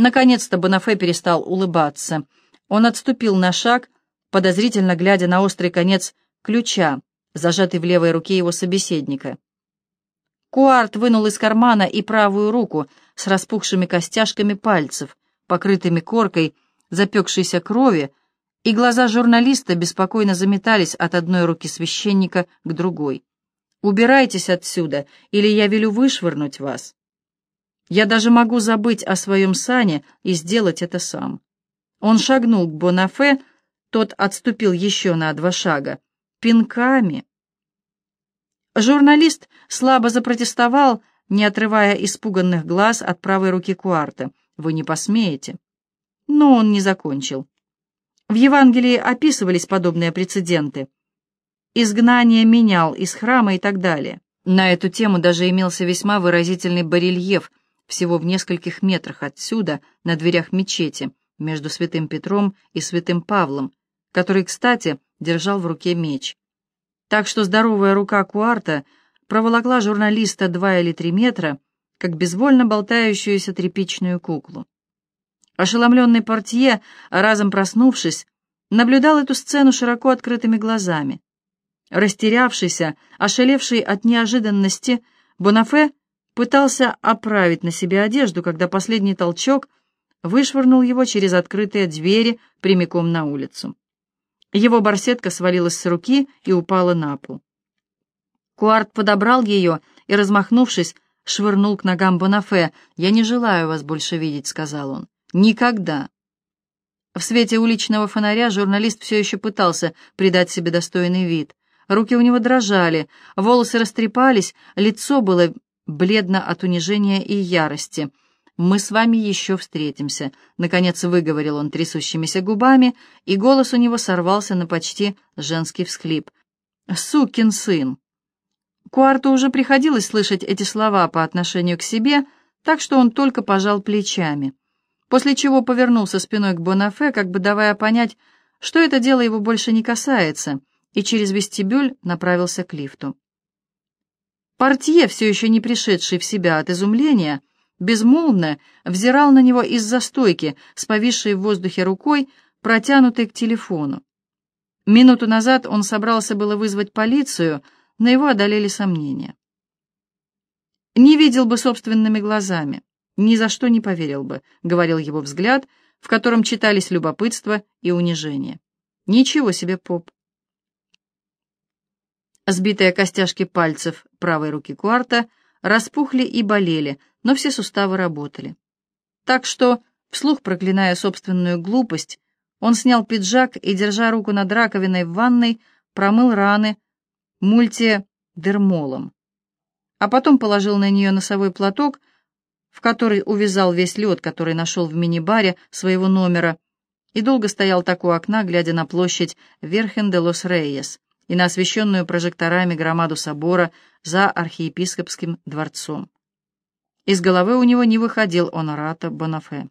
Наконец-то Бонафе перестал улыбаться. Он отступил на шаг, подозрительно глядя на острый конец ключа, зажатый в левой руке его собеседника. Куарт вынул из кармана и правую руку с распухшими костяшками пальцев, покрытыми коркой запекшейся крови, и глаза журналиста беспокойно заметались от одной руки священника к другой. «Убирайтесь отсюда, или я велю вышвырнуть вас. Я даже могу забыть о своем сане и сделать это сам». Он шагнул к Бонафе, тот отступил еще на два шага. «Пинками!» Журналист слабо запротестовал, не отрывая испуганных глаз от правой руки Куарта. «Вы не посмеете». Но он не закончил. В Евангелии описывались подобные прецеденты. Изгнание менял из храма и так далее. На эту тему даже имелся весьма выразительный барельеф всего в нескольких метрах отсюда, на дверях мечети, между святым Петром и святым Павлом, который, кстати, держал в руке меч. Так что здоровая рука Куарта проволокла журналиста два или три метра, как безвольно болтающуюся тряпичную куклу. Ошеломленный портье, разом проснувшись, наблюдал эту сцену широко открытыми глазами. Растерявшийся, ошалевший от неожиданности, Бонафе пытался оправить на себе одежду, когда последний толчок вышвырнул его через открытые двери прямиком на улицу. Его барсетка свалилась с руки и упала на пол. Куарт подобрал ее и, размахнувшись, швырнул к ногам Бонафе. «Я не желаю вас больше видеть», — сказал он. Никогда. В свете уличного фонаря журналист все еще пытался придать себе достойный вид. Руки у него дрожали, волосы растрепались, лицо было бледно от унижения и ярости. «Мы с вами еще встретимся», — наконец выговорил он трясущимися губами, и голос у него сорвался на почти женский всхлип. «Сукин сын!» Куарту уже приходилось слышать эти слова по отношению к себе, так что он только пожал плечами после чего повернулся спиной к Бонафе, как бы давая понять, что это дело его больше не касается, и через вестибюль направился к лифту. Портье, все еще не пришедший в себя от изумления, безмолвно взирал на него из-за стойки, с повисшей в воздухе рукой, протянутой к телефону. Минуту назад он собрался было вызвать полицию, но его одолели сомнения. Не видел бы собственными глазами. «Ни за что не поверил бы», — говорил его взгляд, в котором читались любопытство и унижение. «Ничего себе, поп!» Сбитые костяшки пальцев правой руки Куарта распухли и болели, но все суставы работали. Так что, вслух проклиная собственную глупость, он снял пиджак и, держа руку над раковиной в ванной, промыл раны мультидермолом, а потом положил на нее носовой платок в который увязал весь лед, который нашел в мини-баре своего номера, и долго стоял так у окна, глядя на площадь Верхен-де-Лос-Рейес и на освещенную прожекторами громаду собора за архиепископским дворцом. Из головы у него не выходил Онорато Бонафе.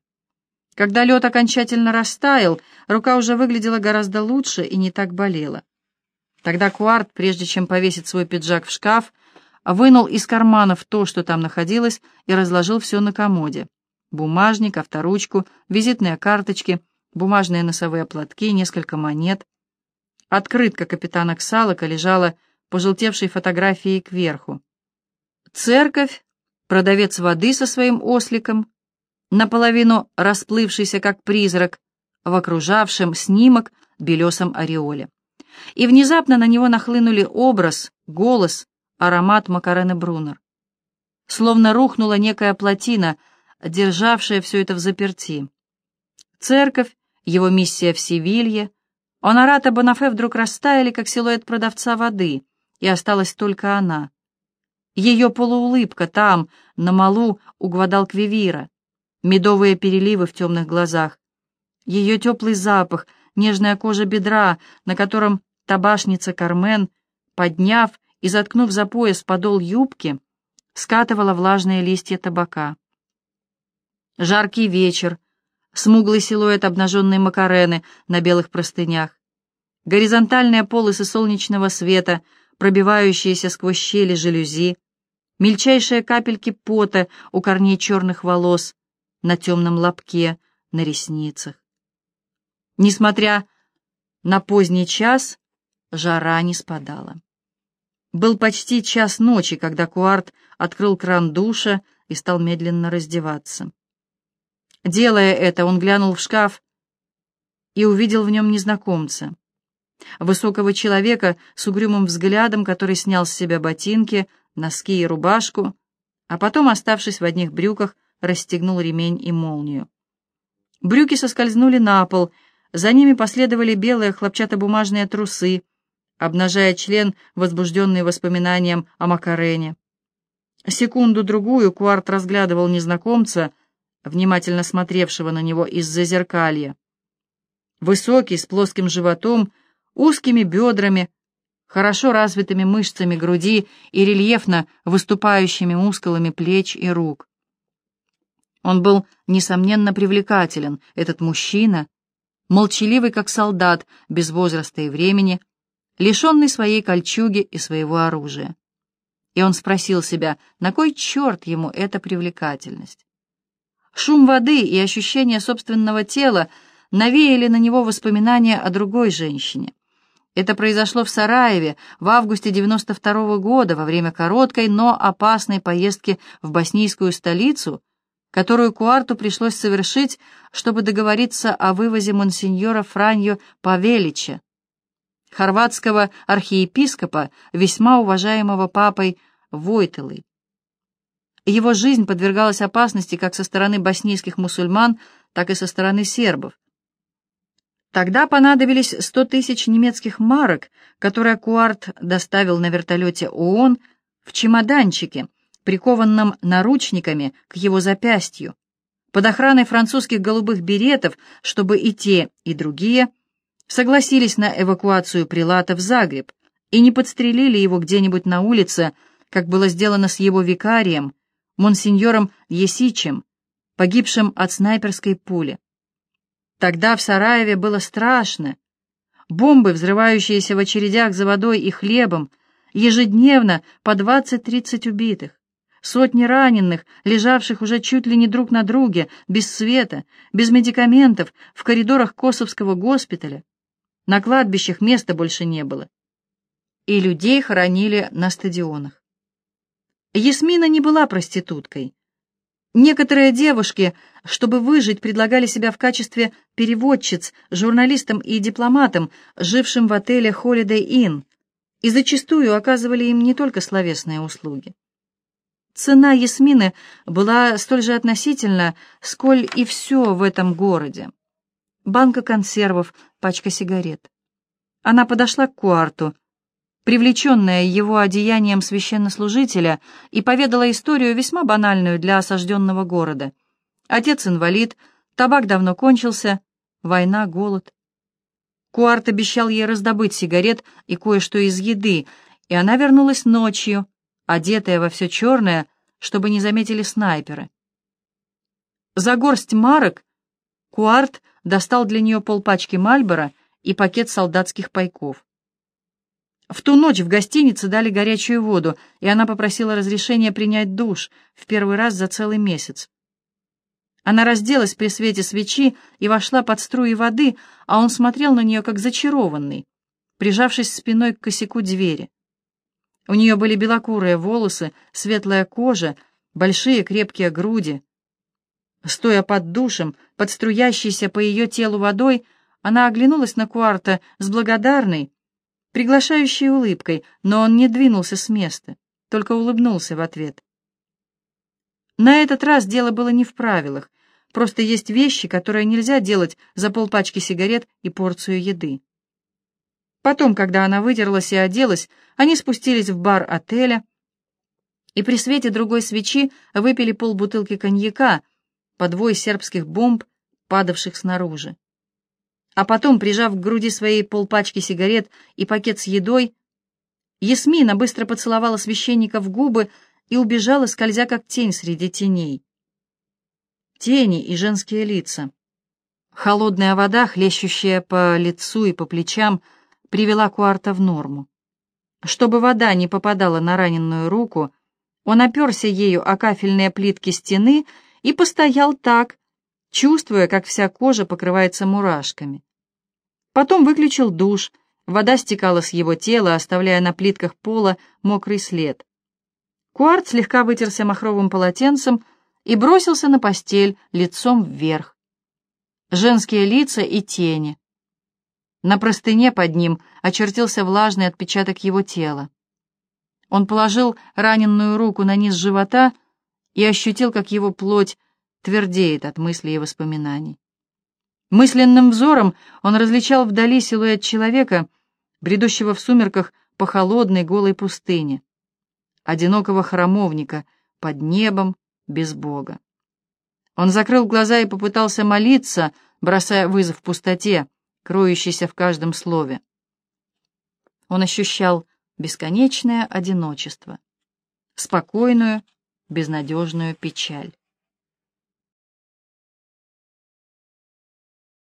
Когда лед окончательно растаял, рука уже выглядела гораздо лучше и не так болела. Тогда Куарт, прежде чем повесить свой пиджак в шкаф, вынул из карманов то, что там находилось, и разложил все на комоде. Бумажник, авторучку, визитные карточки, бумажные носовые платки, несколько монет. Открытка капитана Ксалока лежала пожелтевшей фотографией кверху. Церковь, продавец воды со своим осликом, наполовину расплывшийся как призрак, в окружавшем снимок белесом ореоле. И внезапно на него нахлынули образ, голос, аромат Макарены Брунер. Словно рухнула некая плотина, державшая все это в заперти. Церковь, его миссия в Севилье, Онората Бонафе вдруг растаяли, как силуэт продавца воды, и осталась только она. Ее полуулыбка там, на малу, у Гвадалквивира, медовые переливы в темных глазах, ее теплый запах, нежная кожа бедра, на котором табашница Кармен, подняв и, заткнув за пояс подол юбки, скатывала влажные листья табака. Жаркий вечер, смуглый силуэт обнаженной Макарены на белых простынях, горизонтальные полосы солнечного света, пробивающиеся сквозь щели жалюзи, мельчайшие капельки пота у корней черных волос, на темном лобке, на ресницах. Несмотря на поздний час, жара не спадала. Был почти час ночи, когда Куарт открыл кран душа и стал медленно раздеваться. Делая это, он глянул в шкаф и увидел в нем незнакомца. Высокого человека с угрюмым взглядом, который снял с себя ботинки, носки и рубашку, а потом, оставшись в одних брюках, расстегнул ремень и молнию. Брюки соскользнули на пол, за ними последовали белые хлопчатобумажные трусы, обнажая член, возбужденный воспоминанием о Макарене. Секунду-другую Куарт разглядывал незнакомца, внимательно смотревшего на него из-за зеркалья. Высокий, с плоским животом, узкими бедрами, хорошо развитыми мышцами груди и рельефно выступающими мускулами плеч и рук. Он был, несомненно, привлекателен, этот мужчина, молчаливый, как солдат, без возраста и времени, лишенный своей кольчуги и своего оружия. И он спросил себя, на кой черт ему эта привлекательность? Шум воды и ощущение собственного тела навеяли на него воспоминания о другой женщине. Это произошло в Сараеве в августе 92 -го года во время короткой, но опасной поездки в боснийскую столицу, которую Куарту пришлось совершить, чтобы договориться о вывозе монсеньора Франьо Павелича, хорватского архиепископа, весьма уважаемого папой Войтелой. Его жизнь подвергалась опасности как со стороны боснийских мусульман, так и со стороны сербов. Тогда понадобились сто тысяч немецких марок, которые Куарт доставил на вертолете ООН в чемоданчике, прикованном наручниками к его запястью, под охраной французских голубых беретов, чтобы и те, и другие согласились на эвакуацию прилата в Загреб и не подстрелили его где-нибудь на улице, как было сделано с его викарием, монсеньором Есичем, погибшим от снайперской пули. Тогда в Сараеве было страшно. Бомбы, взрывающиеся в очередях за водой и хлебом, ежедневно по 20-30 убитых, сотни раненых, лежавших уже чуть ли не друг на друге, без света, без медикаментов, в коридорах Косовского госпиталя. На кладбищах места больше не было. И людей хоронили на стадионах. Ясмина не была проституткой. Некоторые девушки, чтобы выжить, предлагали себя в качестве переводчиц, журналистам и дипломатам, жившим в отеле Holiday Inn, и зачастую оказывали им не только словесные услуги. Цена Ясмины была столь же относительна, сколь и все в этом городе. Банка консервов, пачка сигарет. Она подошла к Куарту, привлеченная его одеянием священнослужителя, и поведала историю весьма банальную для осажденного города. Отец инвалид, табак давно кончился, война, голод. Куарт обещал ей раздобыть сигарет и кое-что из еды, и она вернулась ночью, одетая во все черное, чтобы не заметили снайперы. За горсть марок Куарт достал для нее полпачки Мальбора и пакет солдатских пайков. В ту ночь в гостинице дали горячую воду, и она попросила разрешения принять душ в первый раз за целый месяц. Она разделась при свете свечи и вошла под струи воды, а он смотрел на нее как зачарованный, прижавшись спиной к косяку двери. У нее были белокурые волосы, светлая кожа, большие крепкие груди. Стоя под душем, под струящейся по ее телу водой, она оглянулась на Куарта с благодарной, приглашающей улыбкой, но он не двинулся с места, только улыбнулся в ответ. На этот раз дело было не в правилах, просто есть вещи, которые нельзя делать за полпачки сигарет и порцию еды. Потом, когда она вытерлась и оделась, они спустились в бар отеля и при свете другой свечи выпили полбутылки коньяка, по двое сербских бомб, падавших снаружи а потом, прижав к груди своей полпачки сигарет и пакет с едой, Ясмина быстро поцеловала священника в губы и убежала, скользя как тень среди теней. Тени и женские лица. Холодная вода, хлещущая по лицу и по плечам, привела Куарта в норму. Чтобы вода не попадала на раненую руку, он оперся ею о кафельные плитки стены и постоял так, чувствуя, как вся кожа покрывается мурашками. Потом выключил душ, вода стекала с его тела, оставляя на плитках пола мокрый след. Куарт слегка вытерся махровым полотенцем и бросился на постель лицом вверх. Женские лица и тени. На простыне под ним очертился влажный отпечаток его тела. Он положил раненую руку на низ живота и ощутил, как его плоть твердеет от мыслей и воспоминаний. Мысленным взором он различал вдали силуэт человека, бредущего в сумерках по холодной голой пустыне, одинокого храмовника под небом без Бога. Он закрыл глаза и попытался молиться, бросая вызов пустоте, кроющейся в каждом слове. Он ощущал бесконечное одиночество, спокойную, безнадежную печаль.